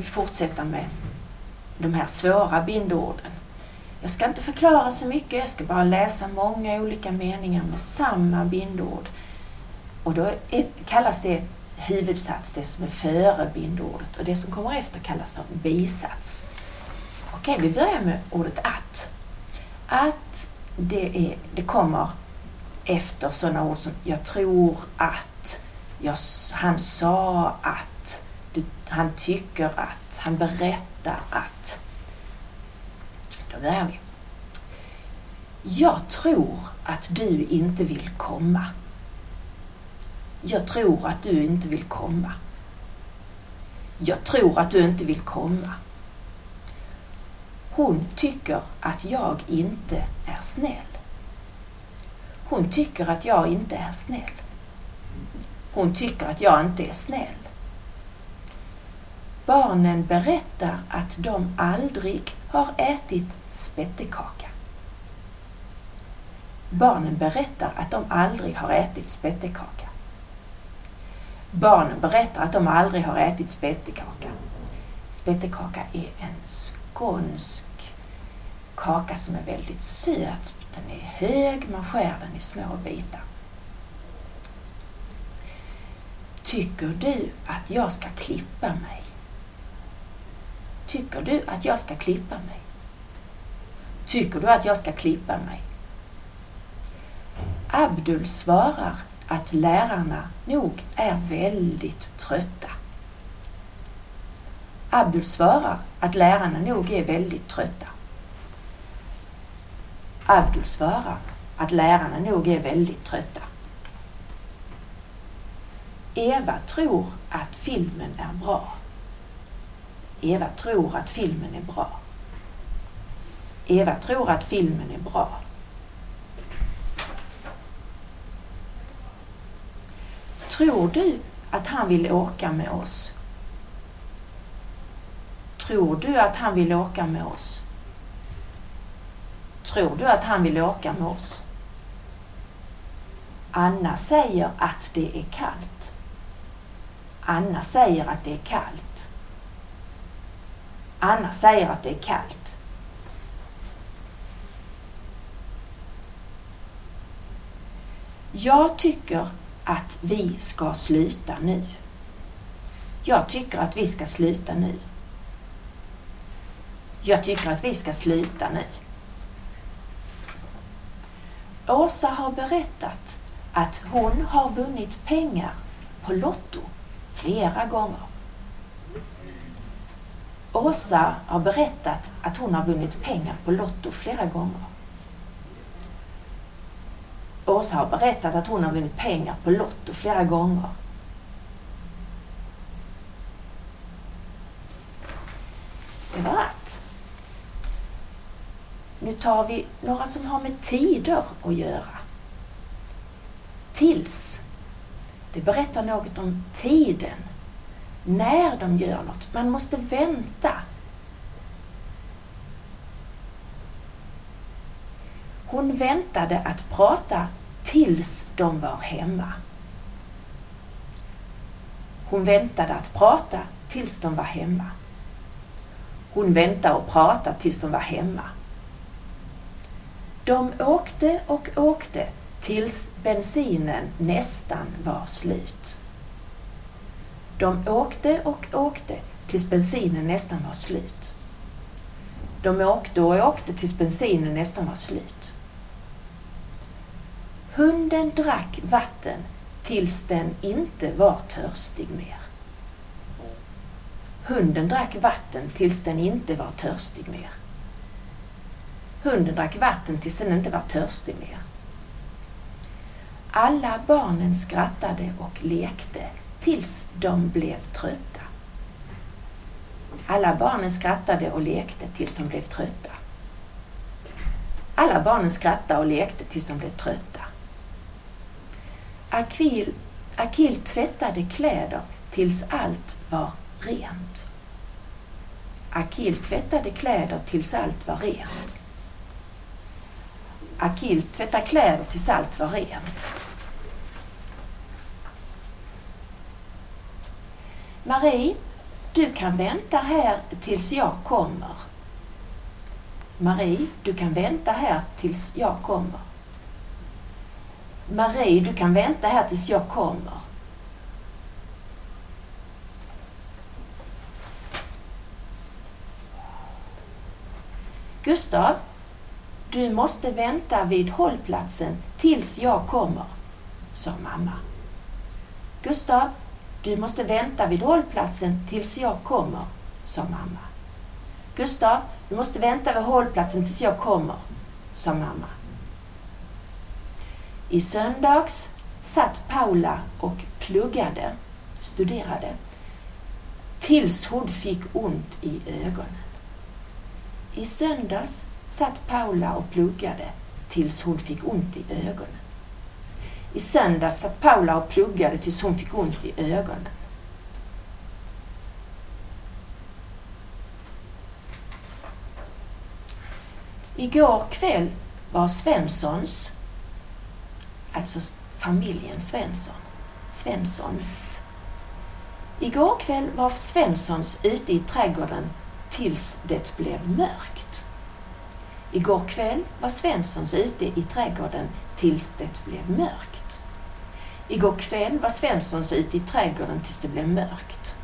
vi fortsätta med de här svåra bindorden. Jag ska inte förklara så mycket, jag ska bara läsa många olika meningar med samma bindord. Och då är, kallas det huvudsats, det som är före bindordet. Och det som kommer efter kallas för bisats. Okej, vi börjar med ordet att. Att, det, är, det kommer efter sådana ord som jag tror att, jag, han sa att, han tycker att, han berättar att. Då börjar vi. Jag tror att du inte vill komma. Jag tror att du inte vill komma. Jag tror att du inte vill komma. Hon tycker att jag inte är snäll. Hon tycker att jag inte är snäll. Hon tycker att jag inte är snäll. Barnen berättar att de aldrig har ätit spettekaka. Barnen berättar att de aldrig har ätit spettekaka. Barnen berättar att de aldrig har ätit spettekaka. Spettekaka är en skånsk kaka som är väldigt söt. Den är hög, man skär den i små bitar. Tycker du att jag ska klippa mig? Tycker du att jag ska klippa mig? Tycker du att jag ska klippa mig? Abdul svarar att lärarna nog är väldigt trötta. Abdul svarar att lärarna nog är väldigt trötta. Abdul svarar att lärarna nog är väldigt trötta. Eva tror att filmen är bra. Eva tror att filmen är bra. Eva tror att filmen är bra. Tror du att han vill åka med oss? Tror du att han vill åka med oss? Tror du att han vill åka med oss? Anna säger att det är kallt. Anna säger att det är kallt. Anna säger att det är kallt. Jag tycker att vi ska sluta nu. Jag tycker att vi ska sluta nu. Jag tycker att vi ska sluta nu. Åsa har berättat att hon har vunnit pengar på Lotto flera gånger. Åsa har berättat att hon har vunnit pengar på Lotto flera gånger. Åsa har berättat att hon har vunnit pengar på Lotto flera gånger. Det var allt. Nu tar vi några som har med tider att göra. Tills. Det berättar något om tiden. När de gör något. Man måste vänta. Hon väntade att prata tills de var hemma. Hon väntade att prata tills de var hemma. Hon väntade och pratade tills de var hemma. De åkte och åkte tills bensinen nästan var slut. De åkte och åkte tills bensinen nästan var slut. De åkte och åkte tills bensinen nästan var slut. Hunden drack vatten tills den inte var törstig mer. Hunden drack vatten tills den inte var törstig mer. Hunden drack vatten tills den inte var törstig mer. Alla barnen skrattade och lekte tills de blev trötta. Alla barnen skrattade och lekte tills de blev trötta. Alla barnen skrattade och lekte tills de blev trötta. Akil, Akil tvättade kläder tills allt var rent. Akil tvättade kläder tills allt var rent. Akil tvättade kläder tills allt var rent. Marie, du kan vänta här tills jag kommer. Marie, du kan vänta här tills jag kommer. Marie, du kan vänta här tills jag kommer. Gustav, du måste vänta vid hållplatsen tills jag kommer, sa mamma. Gustav, du måste vänta vid hållplatsen tills jag kommer, sa mamma. Gustav, du måste vänta vid hållplatsen tills jag kommer, sa mamma. I söndags satt Paula och pluggade, studerade, tills hon fick ont i ögonen. I söndags satt Paula och pluggade tills hon fick ont i ögonen. I söndags satt Paula och pluggade tills hon fick ont i ögonen. Igår kväll var Svenssons, alltså familjen Svensson, Svenssons. Igår kväll var Svenssons ute i trädgården tills det blev mörkt. Igår kväll var Svenssons ute i trädgården tills det blev mörkt. Igår kväll var Svenssons ute i trädgården tills det blev mörkt.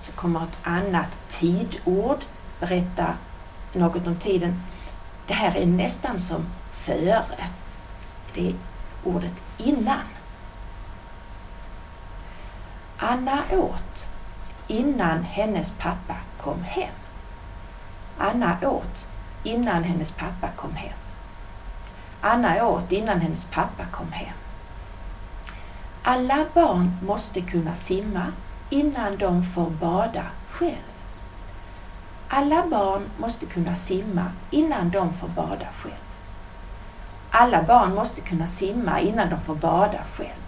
Så kommer ett annat tidord berätta något om tiden. Det här är nästan som före. Det är ordet innan. Anna åt innan hennes pappa kom hem. Anna åt innan hennes pappa kom hem. Anna åt innan hennes pappa kom hem. Alla barn måste kunna simma innan de får bada själv. Alla barn måste kunna simma innan de får bada själv. Alla barn måste kunna simma innan de får bada själv.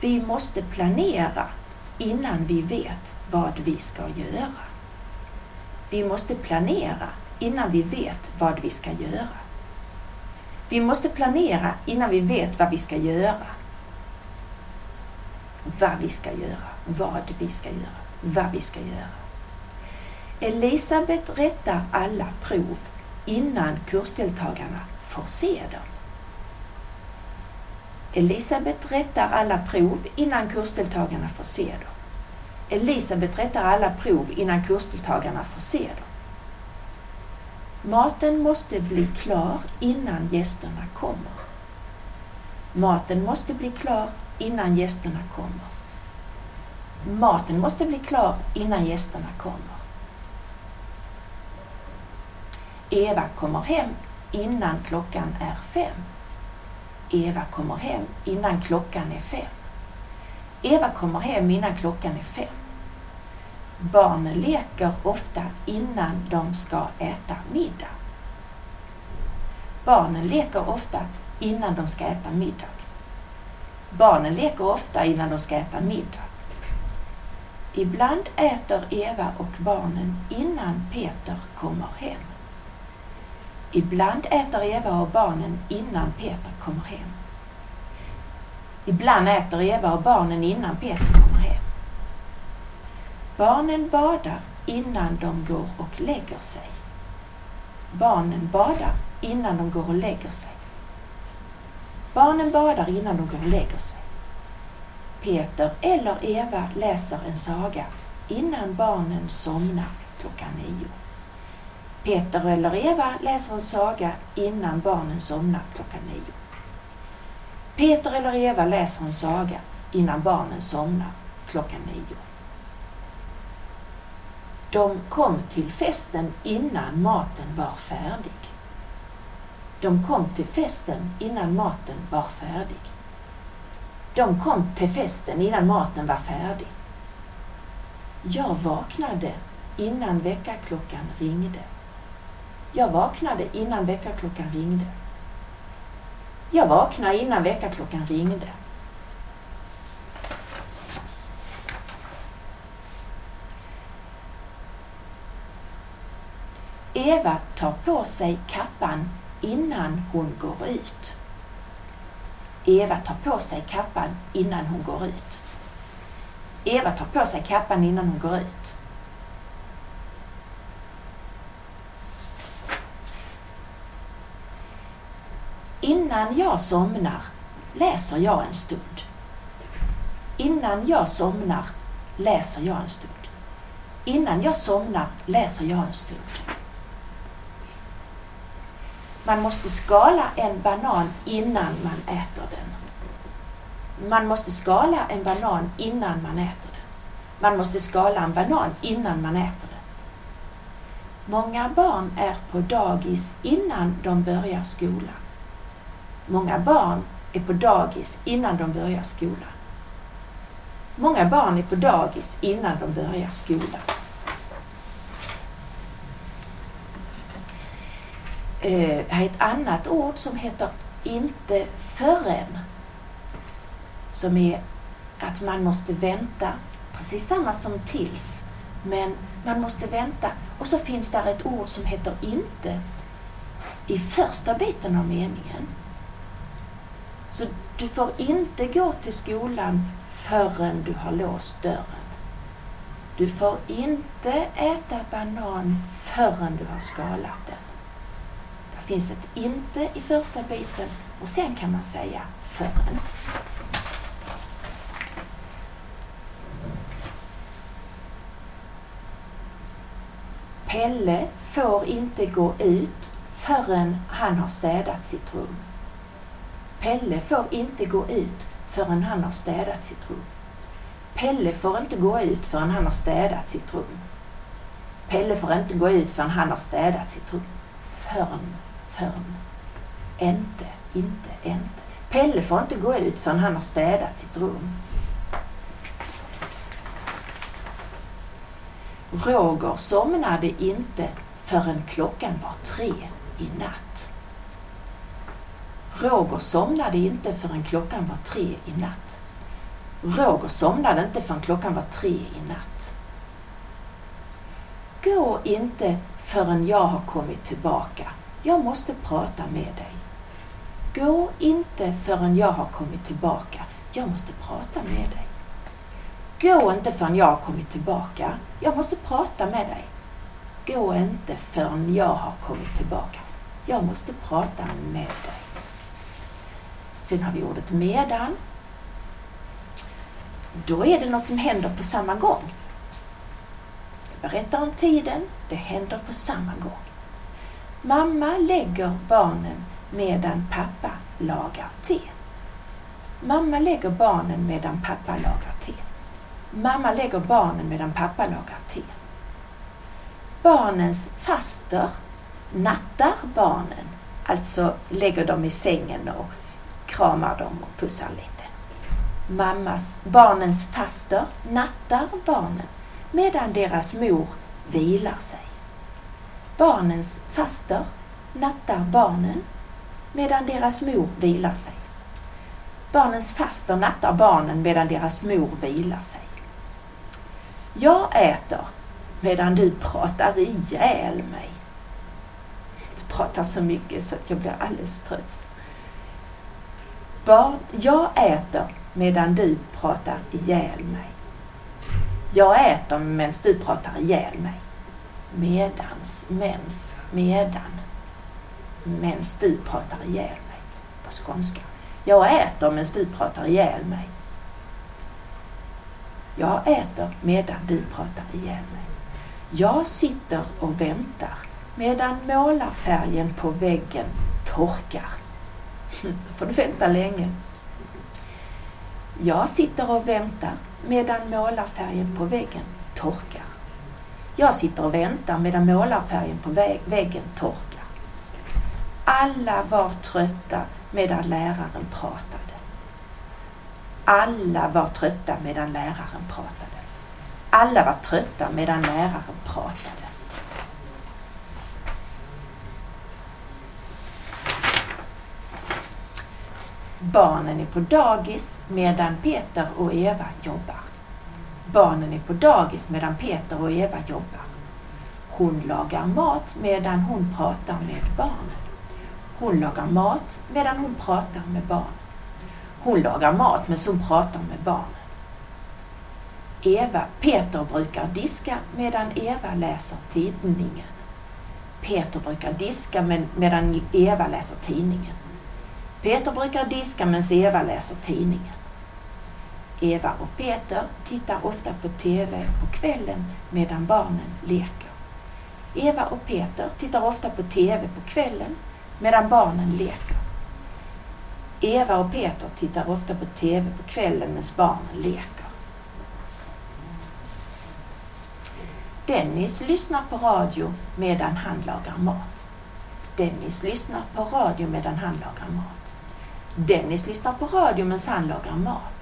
Vi måste planera innan vi vet vad vi ska göra. Vi måste planera innan vi vet vad vi ska göra. Vi måste planera innan vi vet vad vi ska göra. Vad vi ska göra, vad vi ska göra, vad vi ska göra. Elisabet rättar alla prov innan kursdeltagarna får se dem. Elisabet rättar alla prov innan kursdeltagarna får se dem. Elisabet rättar alla prov innan kursdeltagarna får se dem. Maten måste bli klar innan gästerna kommer. Maten måste bli klar innan gästerna kommer. Maten måste bli klar innan gästerna kommer. Eva kommer hem innan klockan är fem. Eva kommer hem innan klockan är fem. Eva kommer hem innan klockan är fem. Barnen leker ofta innan de ska äta middag. Barnen leker ofta innan de ska äta middag. Barnen leker ofta innan de ska äta middag. Ibland äter Eva och barnen innan Peter kommer hem. Ibland äter Eva och barnen innan Peter kommer hem. Ibland äter Eva och barnen innan Peter kommer hem. Barnen badar innan de går och lägger sig. Barnen badar innan de går och lägger sig. Barnen badar innan de går och lägger sig. Peter eller Eva läser en saga innan barnen somnar klockan nio. Peter eller Eva läser en saga innan barnen somnar klockan nio. Peter eller Eva läser en saga innan barnen somnar klockan nio. De kom till festen innan maten var färdig. De kom till festen innan maten var färdig. De kom till festen innan maten var färdig. Jag vaknade innan väckarklockan ringde. Jag vaknade innan väckarklockan ringde. Jag vaknade innan väckarklockan ringde. Eva tar på sig kappan innan hon går ut. Eva tar på sig kappan innan hon går ut. Eva tar på sig kappan innan hon går ut. Innan jag somnar läser jag en stund. Innan jag somnar läser jag en stund. Innan jag somnar läser jag en stund. Man måste skala en banan innan man äter den. Man måste skala en banan innan man äter den. Man måste skala en banan innan man äter den. Många barn är på dagis innan de börjar skolan. Många barn är på dagis innan de börjar skolan. Många barn är på dagis innan de börjar skolan. Eh, här är ett annat ord som heter inte förrän. Som är att man måste vänta, precis samma som tills. Men man måste vänta. Och så finns där ett ord som heter inte i första biten av meningen. Så du får inte gå till skolan förrän du har låst dörren. Du får inte äta banan förrän du har skalat den. Det finns ett inte i första biten och sen kan man säga förrän. Pelle får inte gå ut förrän han har städat sitt rum. Pelle får inte gå ut förrän han har städat sitt rum. Pelle får inte gå ut förrän han har städat sitt rum. Pelle får inte gå ut förrän han har städat sitt rum. Förrän, förrän. Inte, inte, inte. Pelle får inte gå ut förrän han har städat sitt rum. Roger somnade inte förrän klockan var tre i natt. Roger somnade inte förrän klockan var tre i natt. Roger somnade inte förrän klockan var tre i natt. Gå inte förrän jag har kommit tillbaka. Jag måste prata med dig. Gå inte förrän jag har kommit tillbaka. Jag måste prata med dig. Gå inte förrän jag har kommit tillbaka. Jag måste prata med dig. Gå inte förrän jag har kommit tillbaka. Jag måste prata med dig. Sen har vi ordet medan. Då är det något som händer på samma gång. Jag berättar om tiden, det händer på samma gång. Mamma lägger barnen medan pappa lagar te. Mamma lägger barnen medan pappa lagar te. Mamma lägger barnen medan pappa lagar te. Barnens faster nattar barnen, alltså lägger dem i sängen och kramar dem och pussar lite. Mammas, barnens faster nattar barnen medan deras mor vilar sig. Barnens faster nattar barnen medan deras mor vilar sig. Barnens faster nattar barnen medan deras mor vilar sig. Jag äter medan du pratar ihjäl mig. Du pratar så mycket så att jag blir alldeles trött. Barn, jag äter medan du pratar ihjäl mig. Jag äter medan du pratar ihjäl mig. Medans, mens, medan. Mens du pratar ihjäl mig. På skånska. Jag äter medan du pratar ihjäl mig. Jag äter medan du pratar ihjäl mig. Jag sitter och väntar medan målarfärgen på väggen torkar. Då får du vänta länge. Jag sitter och väntar medan målarfärgen på väggen torkar. Jag sitter och väntar medan målarfärgen på väggen torkar. Alla var trötta medan läraren pratade. Alla var trötta medan läraren pratade. Alla var trötta medan läraren pratade. Barnen är på dagis medan Peter och Eva jobbar. Barnen är på dagis medan Peter och Eva jobbar. Hon lagar mat medan hon pratar med barnen. Hon lagar mat medan hon pratar med barnen. Hon lagar mat medan hon pratar med barnen. Eva, Peter brukar diska medan Eva läser tidningen. Peter brukar diska medan Eva läser tidningen. Peter brukar diska medan Eva läser tidningen. Eva och Peter tittar ofta på TV på kvällen medan barnen leker. Eva och Peter tittar ofta på TV på kvällen medan barnen leker. Eva och Peter tittar ofta på TV på kvällen medan barnen leker. Dennis lyssnar på radio medan han lagar mat. Dennis lyssnar på radio medan han lagar mat. Dennis lyssnar på radio medan han lagar mat.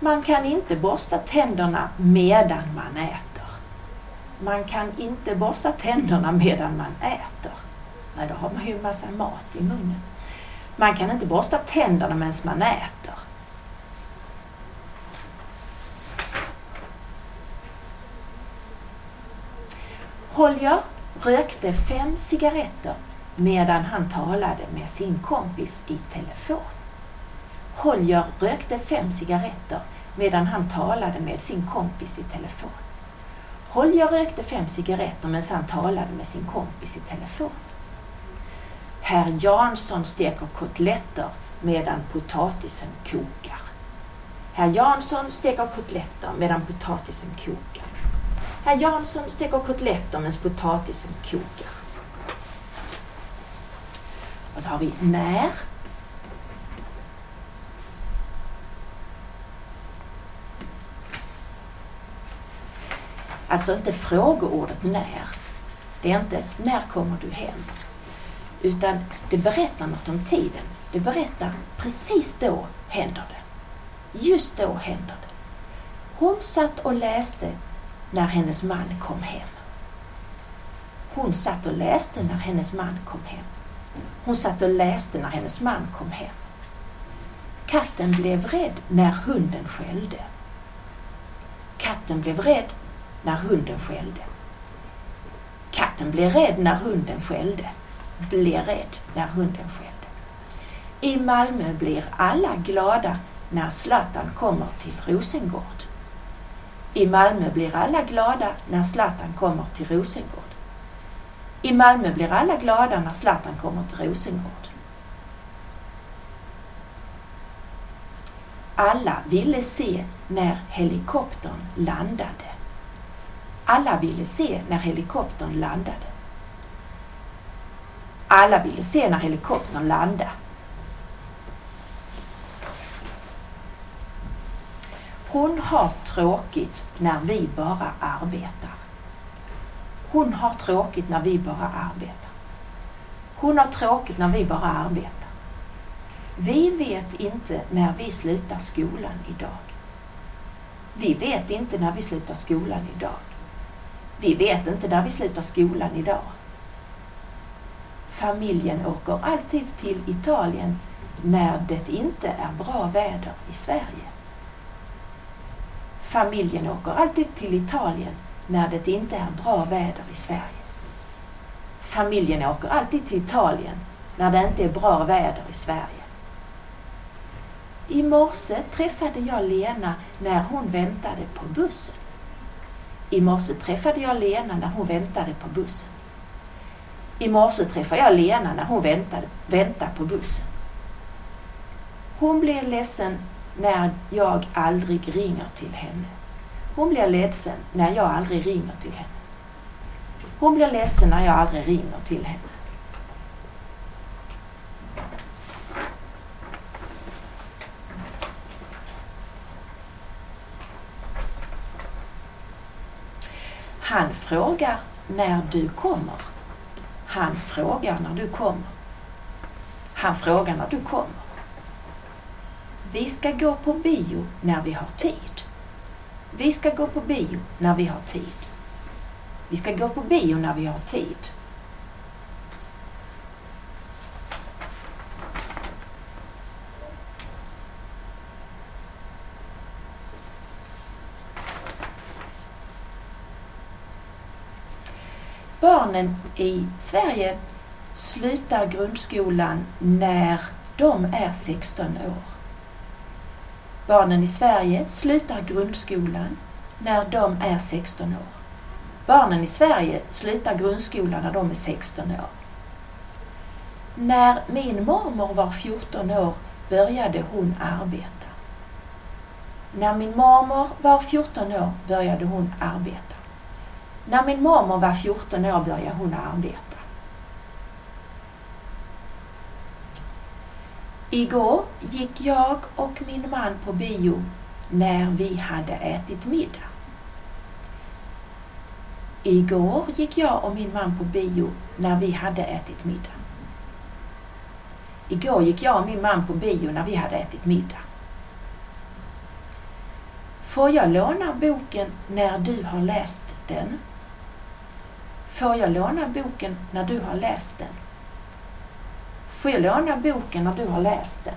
Man kan inte borsta tänderna medan man äter. Man kan inte borsta tänderna medan man äter. Nej, då har man ju en massa mat i munnen. Man kan inte borsta tänderna medan man äter. Holger rökte fem cigaretter medan han talade med sin kompis i telefon. Holger rökte fem cigaretter medan han talade med sin kompis i telefon. Holger rökte fem cigaretter medan han talade med sin kompis i telefon. Herr Jansson steker kotletter medan potatisen kokar. Herr Jansson steker kotletter medan potatisen kokar. Herr Jansson steker kotletter medan potatisen kokar. Och så har vi när. Alltså inte frågeordet när. Det är inte när kommer du hem? Utan det berättar något om tiden. Det berättar precis då händer det. Just då händer det. Hon satt och läste när hennes man kom hem. Hon satt och läste när hennes man kom hem. Hon satt och läste när hennes man kom hem. Katten blev rädd när hunden skällde. Katten blev rädd när hunden skällde. Katten blev rädd när hunden skällde. Blev rädd när hunden skällde. I Malmö blir alla glada när Zlatan kommer till Rosengård. I Malmö blir alla glada när Zlatan kommer till Rosengård. I Malmö blir alla glada när Zlatan kommer till Rosengård. Alla ville se när helikoptern landade. Alla ville se när helikoptern landade. Alla ville se när helikoptern landade. Hon har tråkigt när vi bara arbetar. Hon har tråkigt när vi bara arbetar. Hon har tråkigt när vi bara arbetar. Vi vet inte när vi slutar skolan idag. Vi vet inte när vi slutar skolan idag. Vi vet inte när vi slutar skolan idag. Familjen åker alltid till Italien när det inte är bra väder i Sverige. Familjen åker alltid till Italien när det inte är bra väder i Sverige. Familjen åker alltid till Italien när det inte är bra väder i Sverige. I morse träffade jag Lena när hon väntade på bussen. I morse träffade jag Lena när hon väntade på bussen. I morse träffade jag Lena när hon väntade, väntade på bussen. Hon blir ledsen när jag aldrig ringer till henne. Hon blir ledsen när jag aldrig ringer till henne. Hon blir ledsen när jag aldrig ringer till henne. Han frågar när du kommer. Han frågar när du kommer. Han frågar när du kommer. Vi ska gå på bio när vi har tid. Vi ska gå på bio när vi har tid. Vi ska gå på bio när vi har tid. Barnen i Sverige slutar grundskolan när de är 16 år. Barnen i Sverige slutar grundskolan när de är 16 år. Barnen i Sverige slutar grundskolan när de är 16 år. När min mormor var 14 år började hon arbeta. När min mormor var 14 år började hon arbeta. När min mormor var 14 år började hon arbeta. Igår gick jag och min man på bio när vi hade ätit middag. Igår gick jag och min man på bio när vi hade ätit middag. Igår gick jag och min man på bio när vi hade ätit middag. Får jag låna boken när du har läst den? Får jag låna boken när du har läst den? Får jag låna boken när du har läst den?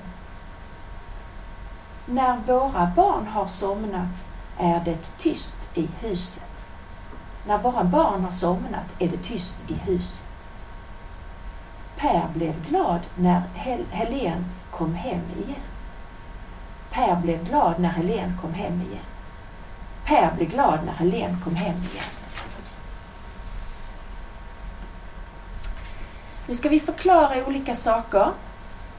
När våra barn har somnat är det tyst i huset. När våra barn har somnat är det tyst i huset. Per blev glad när Hel Helen kom hem igen. Per blev glad när Helen kom hem igen. Per blev glad när Helen kom hem igen. Nu ska vi förklara olika saker.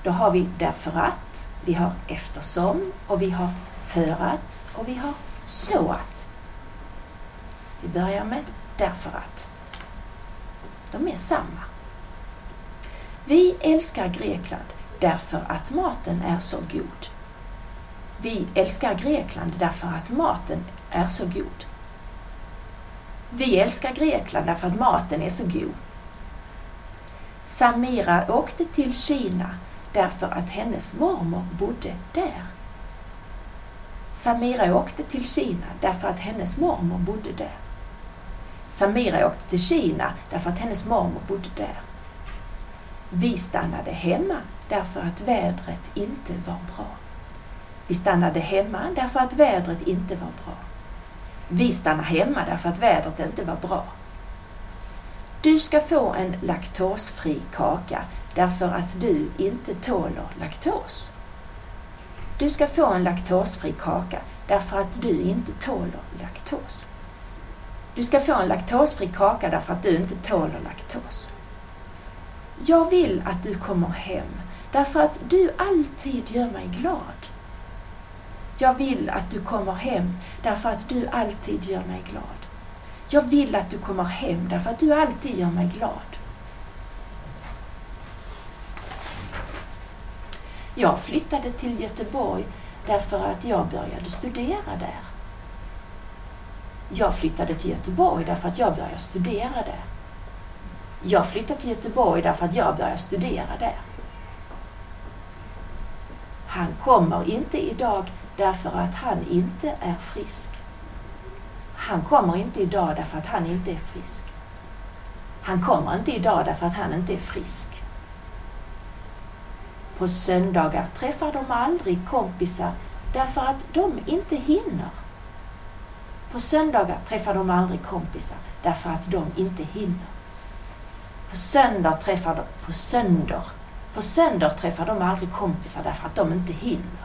Då har vi därför att, vi har eftersom och vi har för att och vi har så att. Vi börjar med därför att. De är samma. Vi älskar Grekland därför att maten är så god. Vi älskar Grekland därför att maten är så god. Vi älskar Grekland därför att maten är så god. Samira åkte till Kina därför att hennes mormor bodde där. Samira åkte till Kina därför att hennes mormor bodde där. Samira åkte till Kina därför att hennes mormor bodde där. Vi stannade hemma därför att vädret inte var bra. Vi stannade hemma därför att vädret inte var bra. Vi stannade hemma därför att vädret inte var bra. Du ska få en laktosfri kaka därför att du inte tåler laktos. Du ska få en laktosfri kaka därför att du inte tåler laktos. Du ska få en laktosfri kaka därför att du inte tåler laktos. Jag vill att du kommer hem därför att du alltid gör mig glad. Jag vill att du kommer hem därför att du alltid gör mig glad. Jag vill att du kommer hem därför att du alltid gör mig glad. Jag flyttade till Göteborg därför att jag började studera där. Jag flyttade till Göteborg därför att jag började studera där. Jag flyttade till Göteborg därför att jag började studera där. Han kommer inte idag därför att han inte är frisk. Han kommer inte idag därför att han inte är frisk. Han kommer inte idag därför att han inte är frisk. På söndagar träffar de aldrig kompisar därför att de inte hinner. På söndagar träffar de aldrig kompisar därför att de inte hinner. På söndag träffar de, på söndag, på söndag träffar de aldrig kompisar därför att de inte hinner.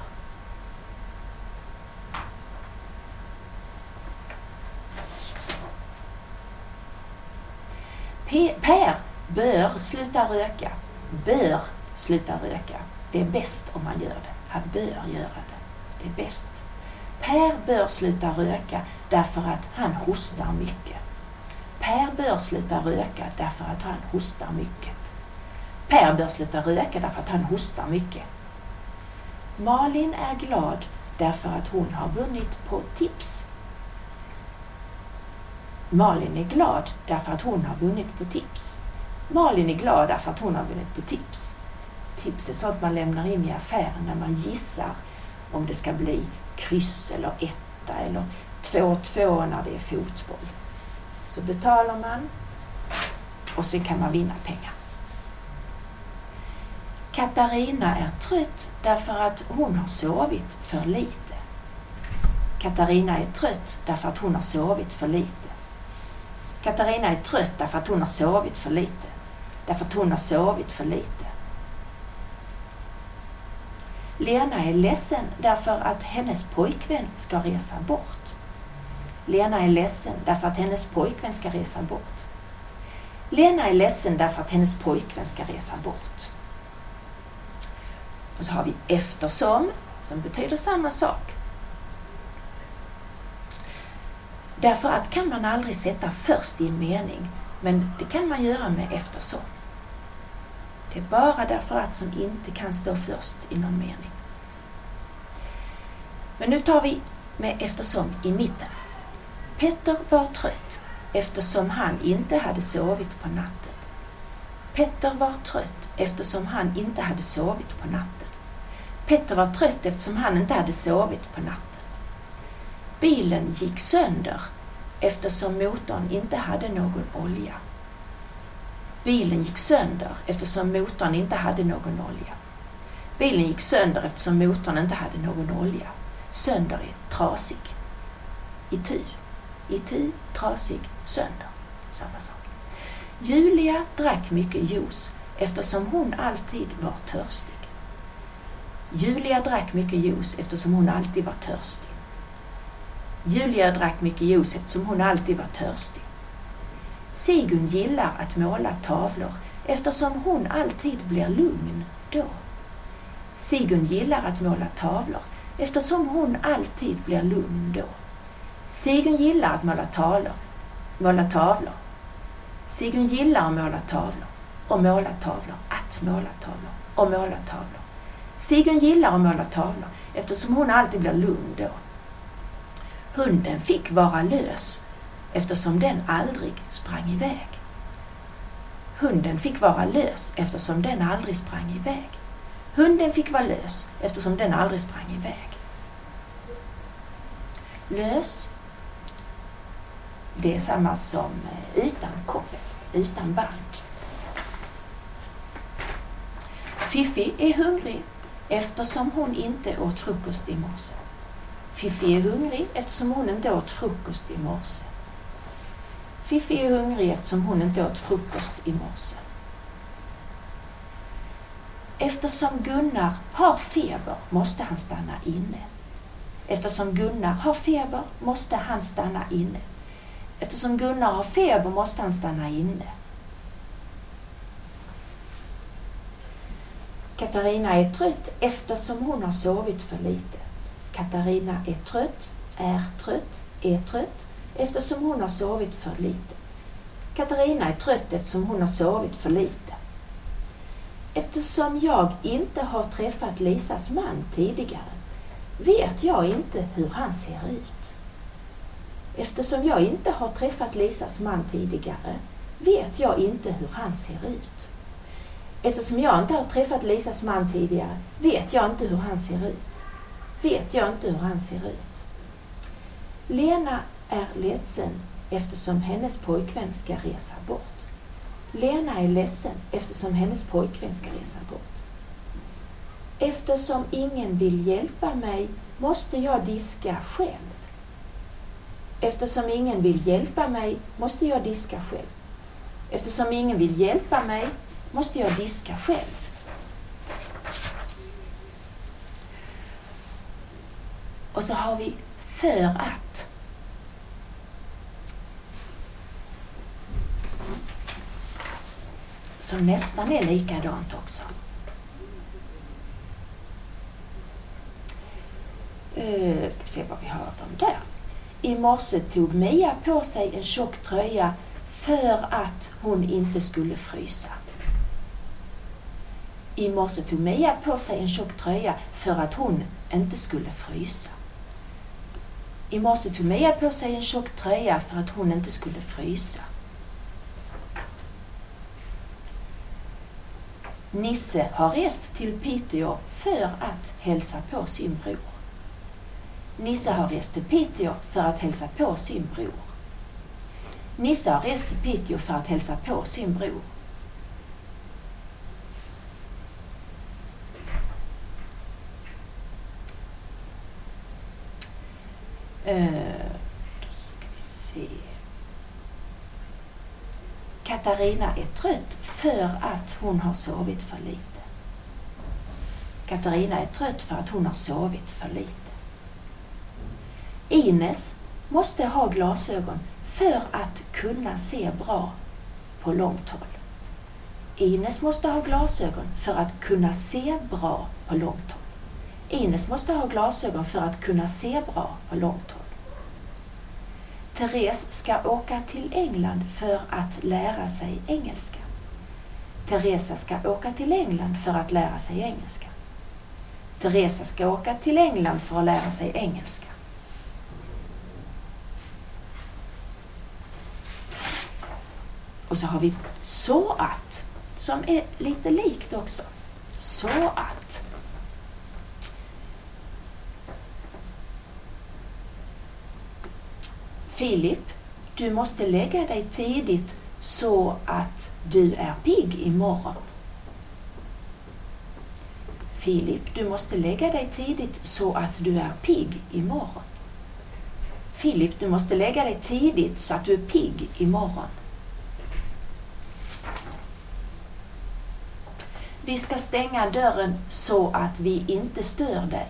Per bör sluta röka. Bör sluta röka. Det är bäst om man gör det. Han bör göra det. Det är bäst. Per bör sluta röka därför att han hostar mycket. Per bör sluta röka därför att han hostar mycket. Per bör sluta röka därför att han hostar mycket. Malin är glad därför att hon har vunnit på tips. Malin är glad därför att hon har vunnit på tips. Malin är glad därför att hon har vunnit på tips. Tips är sånt man lämnar in i affären när man gissar om det ska bli kryss eller etta eller 2-2 när det är fotboll. Så betalar man och sen kan man vinna pengar. Katarina är trött därför att hon har sovit för lite. Katarina är trött därför att hon har sovit för lite. Katarina är trött därför att hon har sovit för lite. Därför att hon har sovit för lite. Lena är ledsen därför att hennes pojkvän ska resa bort. Lena är ledsen därför att hennes pojkvän ska resa bort. Lena är ledsen därför att hennes pojkvän ska resa bort. Och så har vi eftersom, som betyder samma sak. Därför att kan man aldrig sätta först i en mening, men det kan man göra med eftersom. Det är bara därför att som inte kan stå först i någon mening. Men nu tar vi med eftersom i mitten. Petter var trött eftersom han inte hade sovit på natten. Petter var trött eftersom han inte hade sovit på natten. Petter var trött eftersom han inte hade sovit på natten. Bilen gick sönder eftersom motorn inte hade någon olja. Bilen gick sönder eftersom motorn inte hade någon olja. Bilen gick sönder eftersom motorn inte hade någon olja. Sönder är trasig. Itu. Itu, trasig, sönder. Samma sak. Julia drack mycket juice eftersom hon alltid var törstig. Julia drack mycket juice eftersom hon alltid var törstig. Julia drack mycket juice eftersom hon alltid var törstig. Sigun gillar att måla tavlor eftersom hon alltid blir lugn då. Sigun gillar att måla tavlor eftersom hon alltid blir lugn då. Sigun gillar att måla tavlor, måla tavlor. Sigun gillar att måla tavlor och måla tavlor, att måla tavlor och måla tavlor. Sigun gillar att måla tavlor eftersom hon alltid blir lugn då. Hunden fick vara lös eftersom den aldrig sprang iväg. Hunden fick vara lös eftersom den aldrig sprang iväg. Hunden fick vara lös eftersom den aldrig sprang iväg. Lös, det är samma som eh, utan koppel, utan band. Fiffi är hungrig eftersom hon inte åt frukost i morse. Fifi är hungrig eftersom hon inte åt frukost i morse. Fifi är hungrig eftersom hon inte åt frukost i morse. Eftersom Gunnar har feber måste han stanna inne. Eftersom Gunnar har feber måste han stanna inne. Eftersom Gunnar har feber måste han stanna inne. Katarina är trött eftersom hon har sovit för lite. Katarina är trött, är trött, är trött eftersom hon har sovit för lite. Katarina är trött eftersom hon har sovit för lite. Eftersom jag inte har träffat Lisas man tidigare vet jag inte hur han ser ut. Eftersom jag inte har träffat Lisas man tidigare vet jag inte hur han ser ut. Eftersom jag inte har träffat Lisas man tidigare vet jag inte hur han ser ut. Vet jag inte hur han ser ut. Lena är ledsen eftersom hennes pojkvän ska resa bort. Lena är ledsen eftersom hennes pojkvän ska resa bort. Eftersom ingen vill hjälpa mig måste jag diska själv. Eftersom ingen vill hjälpa mig måste jag diska själv. Eftersom ingen vill hjälpa mig måste jag diska själv. Och så har vi för att. Som nästan är likadant också. Uh, ska se vad vi har dem där. I morse tog Mia på sig en tjock tröja för att hon inte skulle frysa. I morse tog Mia på sig en tjock tröja för att hon inte skulle frysa. I morse tog Mia på sig en tjock tröja för att hon inte skulle frysa. Nisse har rest till Piteå för att hälsa på sin bror. Nisse har rest till Piteå för att hälsa på sin bror. Nisse har rest till Piteå för att hälsa på sin bror. Eh, då ska vi se. Katarina är trött för att hon har sovit för lite. Katarina är trött för att hon har sovit för lite. Ines måste ha glasögon för att kunna se bra på långt håll. Ines måste ha glasögon för att kunna se bra på långt håll. Ines måste ha glasögon för att kunna se bra på långt håll. Therese ska åka till England för att lära sig engelska. Teresa ska åka till England för att lära sig engelska. Teresa ska åka till England för att lära sig engelska. Och så har vi så att, som är lite likt också. Så att. Filip, du måste lägga dig tidigt så att du är pigg imorgon. Filip, du måste lägga dig tidigt så att du är pigg imorgon. Filip, du måste lägga dig tidigt så att du är pigg imorgon. Vi ska stänga dörren så att vi inte stör dig.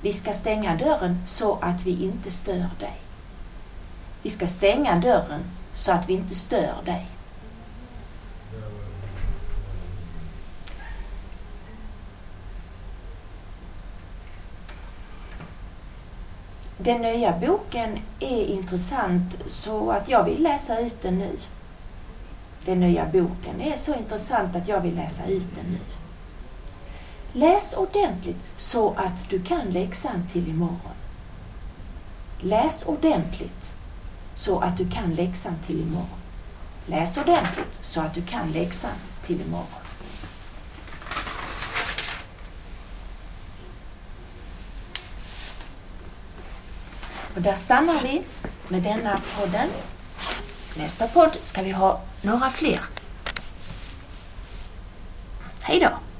Vi ska stänga dörren så att vi inte stör dig. Vi ska stänga dörren så att vi inte stör dig. Den nya boken är intressant så att jag vill läsa ut den nu. Den nya boken är så intressant att jag vill läsa ut den nu. Läs ordentligt så att du kan läxan till imorgon. Läs ordentligt så att du kan läxan till imorgon. Läs ordentligt så att du kan läxan till imorgon. Och där stannar vi med denna podden. Nästa podd ska vi ha några fler. Hej då!